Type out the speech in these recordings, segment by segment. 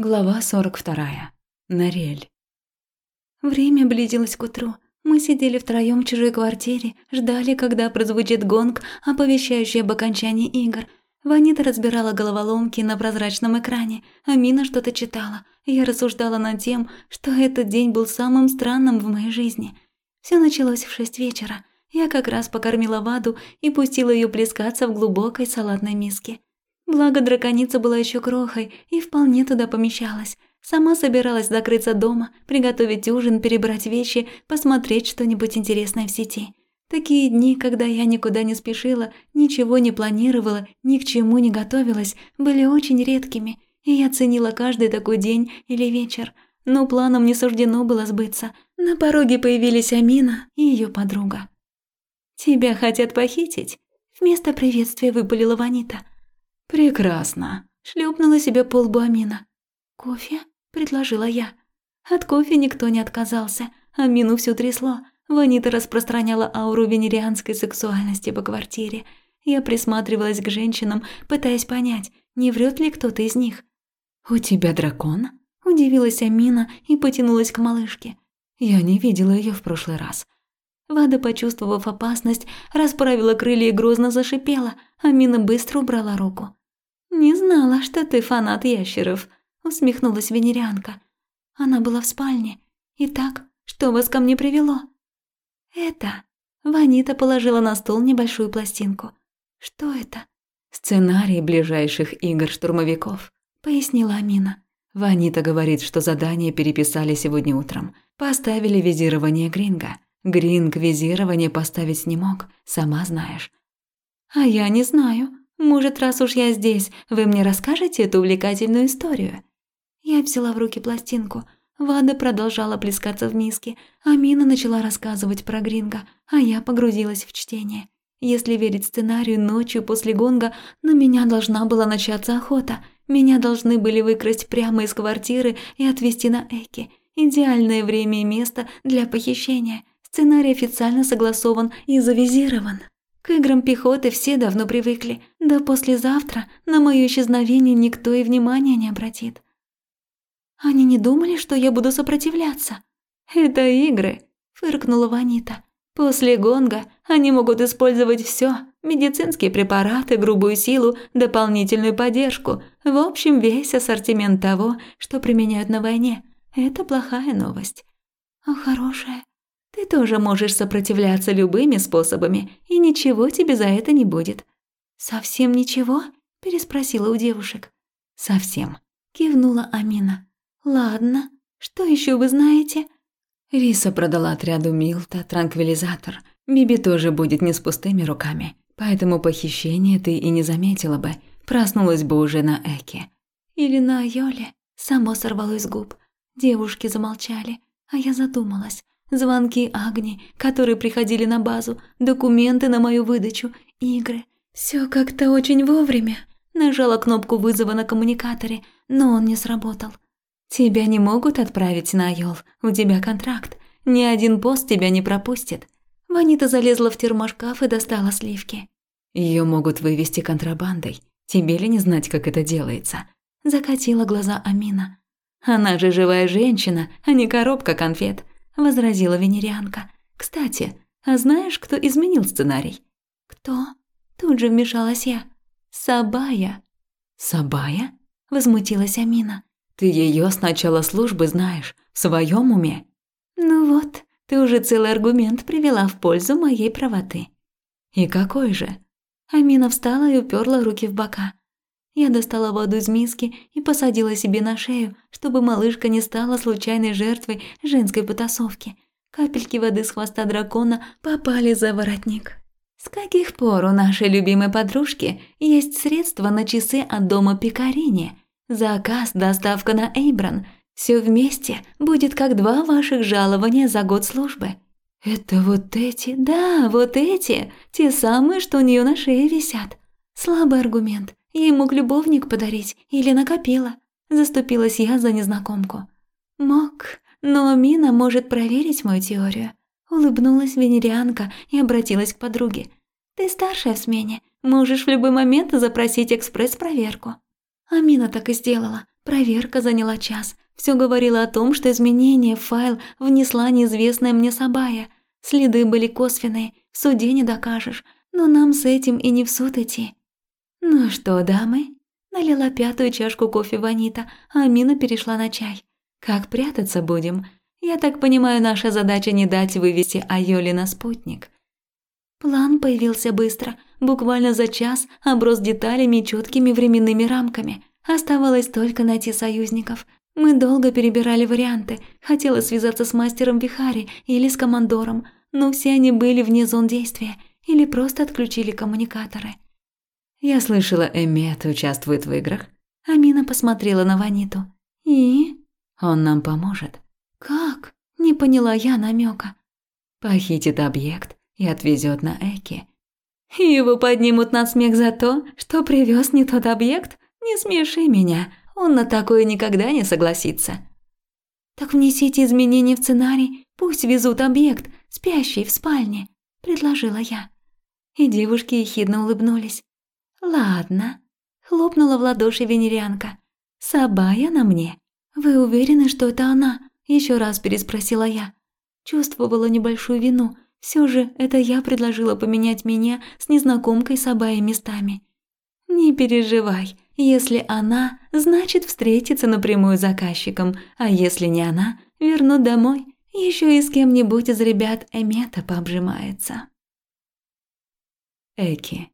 Глава 42. Нарель. Время близилось к утру. Мы сидели втроём в чужой квартире, ждали, когда прозвучит гонг, оповещающий об окончании игр. Ванита разбирала головоломки на прозрачном экране, а Мина что-то читала. Я рассуждала над тем, что этот день был самым странным в моей жизни. Всё началось в шесть вечера. Я как раз покормила Ваду и пустила её плескаться в глубокой салатной миске. Благо драконица была еще крохой и вполне туда помещалась. Сама собиралась закрыться дома, приготовить ужин, перебрать вещи, посмотреть что-нибудь интересное в сети. Такие дни, когда я никуда не спешила, ничего не планировала, ни к чему не готовилась, были очень редкими, и я ценила каждый такой день или вечер. Но планам не суждено было сбыться. На пороге появились Амина и ее подруга. «Тебя хотят похитить?» Вместо приветствия выпалила Ванита – «Прекрасно», – шлепнула себе полбу Амина. «Кофе?» – предложила я. От кофе никто не отказался, Амину все трясло. Ванита распространяла ауру венерианской сексуальности по квартире. Я присматривалась к женщинам, пытаясь понять, не врет ли кто-то из них. «У тебя дракон?» – удивилась Амина и потянулась к малышке. Я не видела ее в прошлый раз. Вада, почувствовав опасность, расправила крылья и грозно зашипела. Амина быстро убрала руку. «Не знала, что ты фанат ящеров», – усмехнулась венерианка. Она была в спальне. «Итак, что вас ко мне привело?» «Это...» Ванита положила на стол небольшую пластинку. «Что это?» «Сценарий ближайших игр штурмовиков», – пояснила Амина. Ванита говорит, что задание переписали сегодня утром. Поставили визирование Гринга. Гринг визирование поставить не мог, сама знаешь. «А я не знаю», может, раз уж я здесь, вы мне расскажете эту увлекательную историю?» Я взяла в руки пластинку. Вада продолжала плескаться в миске, а Мина начала рассказывать про Гринга, а я погрузилась в чтение. Если верить сценарию, ночью после гонга на меня должна была начаться охота. Меня должны были выкрасть прямо из квартиры и отвезти на Эки. Идеальное время и место для похищения. Сценарий официально согласован и завизирован. Играм пехоты все давно привыкли, да послезавтра на моё исчезновение никто и внимания не обратит. Они не думали, что я буду сопротивляться. Это игры, фыркнула Ванита. После гонга они могут использовать всё: медицинские препараты, грубую силу, дополнительную поддержку, в общем, весь ассортимент того, что применяют на войне. Это плохая новость. А хорошая? Ты тоже можешь сопротивляться любыми способами, и ничего тебе за это не будет». «Совсем ничего?» – переспросила у девушек. «Совсем», – кивнула Амина. «Ладно, что еще вы знаете?» Риса продала отряду Милта транквилизатор. Биби тоже будет не с пустыми руками, поэтому похищение ты и не заметила бы, проснулась бы уже на Эке. Или на Йоле. Само сорвалось с губ. Девушки замолчали, а я задумалась. Звонки Агни, которые приходили на базу, документы на мою выдачу, игры. Все как-то очень вовремя. Нажала кнопку вызова на коммуникаторе, но он не сработал. Тебя не могут отправить на Йол, у тебя контракт. Ни один пост тебя не пропустит. Ванита залезла в термошкаф и достала сливки. Ее могут вывести контрабандой. Тебе ли не знать, как это делается? Закатила глаза Амина. Она же живая женщина, а не коробка конфет возразила венерианка. Кстати, а знаешь, кто изменил сценарий? Кто? Тут же вмешалась я. Сабая. Сабая? возмутилась Амина. Ты ее с начала службы знаешь, в своем уме? Ну вот, ты уже целый аргумент привела в пользу моей правоты. И какой же? Амина встала и уперла руки в бока. Я достала воду из миски и посадила себе на шею, чтобы малышка не стала случайной жертвой женской потасовки. Капельки воды с хвоста дракона попали за воротник. С каких пор у нашей любимой подружки есть средства на часы от дома Пикарини? Заказ, доставка на Эйбран. Все вместе будет как два ваших жалования за год службы. Это вот эти, да, вот эти, те самые, что у нее на шее висят. Слабый аргумент. Ей мог любовник подарить или накопила. Заступилась я за незнакомку. Мог, но Мина может проверить мою теорию. Улыбнулась венерианка и обратилась к подруге. Ты старшая в смене, можешь в любой момент запросить экспресс-проверку. Амина так и сделала. Проверка заняла час. Все говорило о том, что изменение в файл внесла неизвестная мне Сабая. Следы были косвенные, в суде не докажешь, но нам с этим и не в суд идти. Ну что, дамы? Налила пятую чашку кофе Ванита, а Амина перешла на чай. Как прятаться будем? Я так понимаю, наша задача не дать вывести Айоли на спутник. План появился быстро, буквально за час оброс деталями и четкими временными рамками. Оставалось только найти союзников. Мы долго перебирали варианты. Хотела связаться с мастером Вихари или с командором, но все они были вне зон действия или просто отключили коммуникаторы. Я слышала, Эммет участвует в играх. Амина посмотрела на Ваниту. И? Он нам поможет. Как? Не поняла я намека. Похитит объект и отвезет на Эки. Его поднимут на смех за то, что привез не тот объект? Не смеши меня, он на такое никогда не согласится. Так внесите изменения в сценарий, пусть везут объект, спящий в спальне, предложила я. И девушки ехидно улыбнулись. Ладно, хлопнула в ладоши венерянка. Сабая на мне. Вы уверены, что это она? Еще раз переспросила я. Чувствовала небольшую вину. Все же это я предложила поменять меня с незнакомкой Сабаей местами. Не переживай, если она, значит встретиться напрямую с заказчиком, а если не она, вернут домой. Еще и с кем-нибудь из ребят Эмета пообжимается. Эки.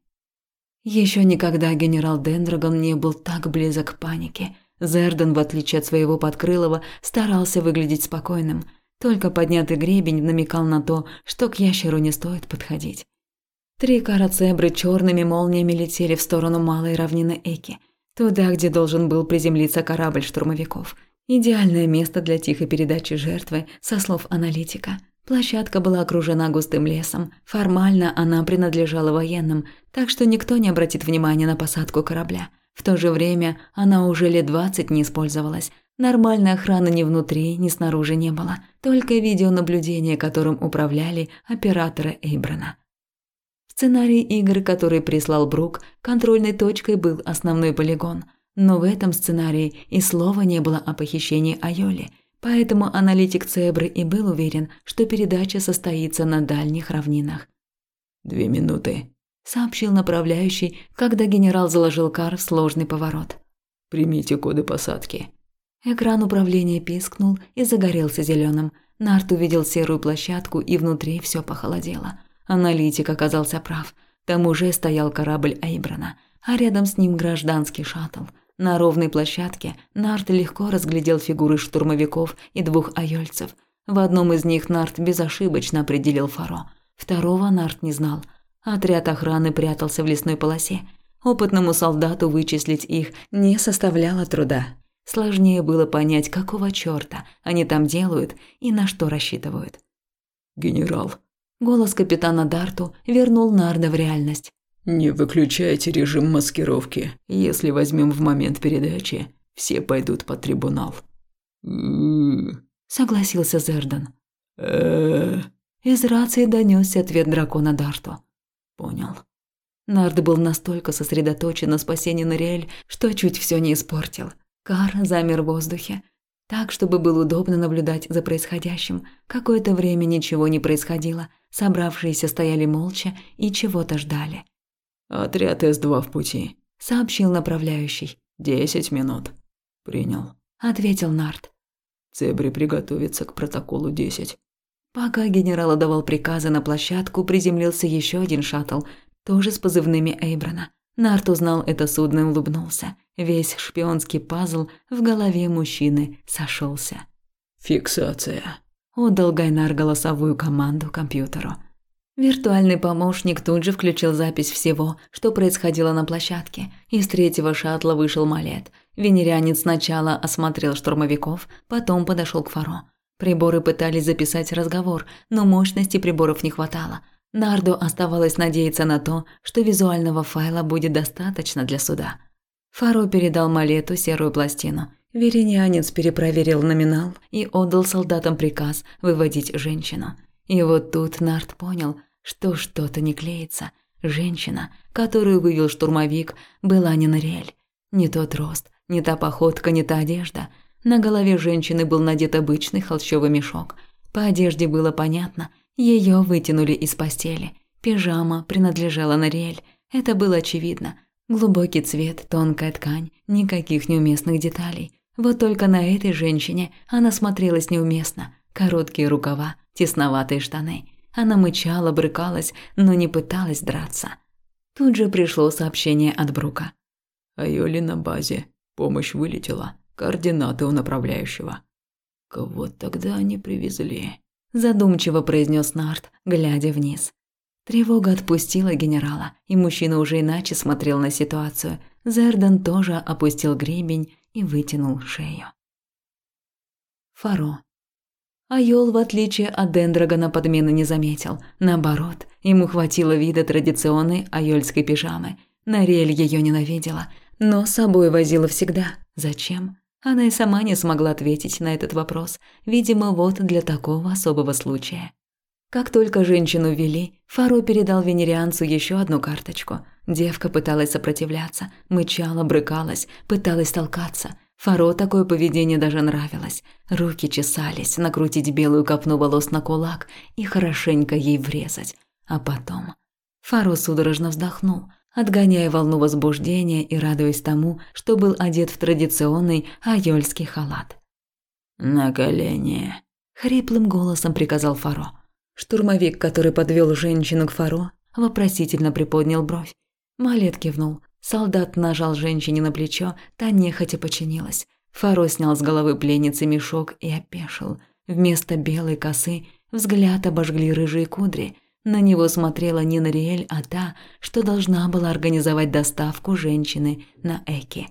Еще никогда генерал Дендрагон не был так близок к панике. Зерден, в отличие от своего подкрылого, старался выглядеть спокойным. Только поднятый гребень намекал на то, что к ящеру не стоит подходить. Три карацебры черными молниями летели в сторону малой равнины Эки – Туда, где должен был приземлиться корабль штурмовиков. Идеальное место для тихой передачи жертвы, со слов аналитика. Площадка была окружена густым лесом. Формально она принадлежала военным, так что никто не обратит внимания на посадку корабля. В то же время она уже лет двадцать не использовалась. Нормальной охраны ни внутри, ни снаружи не было, только видеонаблюдение, которым управляли операторы Эйбрана. Сценарий игр, который прислал Брук, контрольной точкой был основной полигон. Но в этом сценарии и слова не было о похищении Айоли, поэтому аналитик Цебры и был уверен, что передача состоится на дальних равнинах. «Две минуты», – сообщил направляющий, когда генерал заложил кар в сложный поворот. «Примите коды посадки». Экран управления пискнул и загорелся зеленым. Нарт увидел серую площадку, и внутри все похолодело – Аналитик оказался прав. Там уже стоял корабль Эйбрана, а рядом с ним гражданский шаттл. На ровной площадке Нарт легко разглядел фигуры штурмовиков и двух айольцев. В одном из них Нарт безошибочно определил Фаро. Второго Нарт не знал. Отряд охраны прятался в лесной полосе. Опытному солдату вычислить их не составляло труда. Сложнее было понять, какого чёрта они там делают и на что рассчитывают. «Генерал, Голос капитана Дарту вернул Нарда в реальность. «Не выключайте режим маскировки. Если возьмем в момент передачи, все пойдут под трибунал». согласился Зердан. Из рации донесся ответ дракона Дарту. «Понял». Нард был настолько сосредоточен на спасении Нориэль, что чуть все не испортил. Кар замер в воздухе, так, чтобы было удобно наблюдать за происходящим. Какое-то время ничего не происходило. Собравшиеся стояли молча и чего-то ждали. «Отряд С-2 в пути», — сообщил направляющий. «Десять минут». «Принял», — ответил Нарт. «Цебри приготовится к протоколу 10». Пока генерал отдавал приказы на площадку, приземлился еще один шаттл, тоже с позывными Эйбрана. Нарт узнал это судно и улыбнулся. Весь шпионский пазл в голове мужчины сошелся. «Фиксация», – отдал Гайнар голосовую команду компьютеру. Виртуальный помощник тут же включил запись всего, что происходило на площадке. Из третьего шаттла вышел Малет. Венерянец сначала осмотрел штурмовиков, потом подошел к Фаро. Приборы пытались записать разговор, но мощности приборов не хватало – Нарду оставалось надеяться на то, что визуального файла будет достаточно для суда. Фаро передал Малету серую пластину. Веренианец перепроверил номинал и отдал солдатам приказ выводить женщину. И вот тут Нард понял, что что-то не клеится. Женщина, которую вывел штурмовик, была не Нориэль. Не тот рост, Не та походка, не та одежда. На голове женщины был надет обычный холщовый мешок. По одежде было понятно, ее вытянули из постели. Пижама принадлежала Нариэль. Это было очевидно. Глубокий цвет, тонкая ткань, никаких неуместных деталей. Вот только на этой женщине она смотрелась неуместно. Короткие рукава, тесноватые штаны. Она мычала, брыкалась, но не пыталась драться. Тут же пришло сообщение от Брука. «Айоли на базе. Помощь вылетела. Координаты у направляющего». «Кого тогда они привезли?» Задумчиво произнес Нарт, глядя вниз. Тревога отпустила генерала, и мужчина уже иначе смотрел на ситуацию. Зердан тоже опустил гребень и вытянул шею. Фаро. Айол, в отличие от Дендрагона, подмены не заметил. Наоборот, ему хватило вида традиционной айольской пижамы. Нарель ее ненавидела, но с собой возила всегда. Зачем? Она и сама не смогла ответить на этот вопрос. Видимо, вот для такого особого случая. Как только женщину ввели, Фаро передал венерианцу еще одну карточку. Девка пыталась сопротивляться, мычала, брыкалась, пыталась толкаться. Фаро такое поведение даже нравилось. Руки чесались, накрутить белую копну волос на кулак и хорошенько ей врезать. А потом... Фаро судорожно вздохнул, отгоняя волну возбуждения и радуясь тому, что был одет в традиционный айольский халат. «На колени!» – хриплым голосом приказал Фаро. Штурмовик, который подвел женщину к Фаро, вопросительно приподнял бровь. Малет кивнул. Солдат нажал женщине на плечо, та нехотя подчинилась. Фаро снял с головы пленницы мешок и опешил. Вместо белой косы взгляд обожгли рыжие кудри. На него смотрела не Нариэль, а та, что должна была организовать доставку женщины на Эки.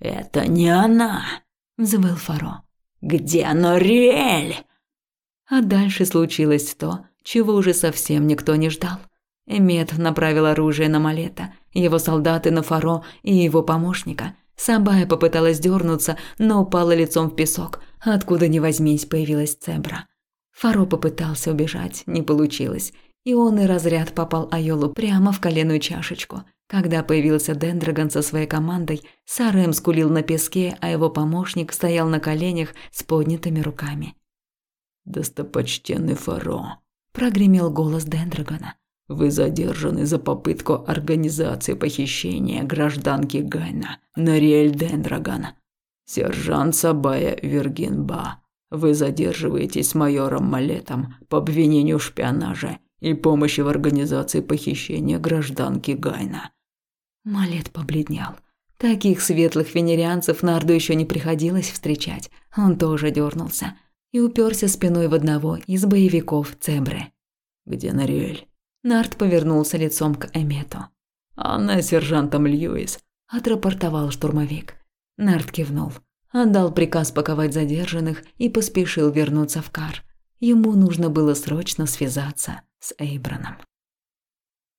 «Это не она!» – взвыл Фаро. «Где Нориэль?» А дальше случилось то, чего уже совсем никто не ждал. Эмет направил оружие на Малета, его солдаты на Фаро и его помощника. Сабая попыталась дернуться, но упала лицом в песок, откуда ни возьмись появилась цебра. Фаро попытался убежать, не получилось, и он и разряд попал Айолу прямо в коленную чашечку. Когда появился Дендрагон со своей командой, Сарэм скулил на песке, а его помощник стоял на коленях с поднятыми руками. «Достопочтенный Фаро», – прогремел голос Дендрагона. «Вы задержаны за попытку организации похищения гражданки Гайна, Нариэль Дендрагон. Сержант Сабая Вергинба, вы задерживаетесь с майором Малетом по обвинению в шпионаже и помощи в организации похищения гражданки Гайна». Малет побледнел. Таких светлых венерианцев Нарду еще не приходилось встречать. Он тоже дернулся и уперся спиной в одного из боевиков Цебры. «Где Нариэль?» Нарт повернулся лицом к Эмету. «Она сержантом Льюис», – отрапортовал штурмовик. Нарт кивнул, отдал приказ паковать задержанных и поспешил вернуться в кар. Ему нужно было срочно связаться с Эйброном.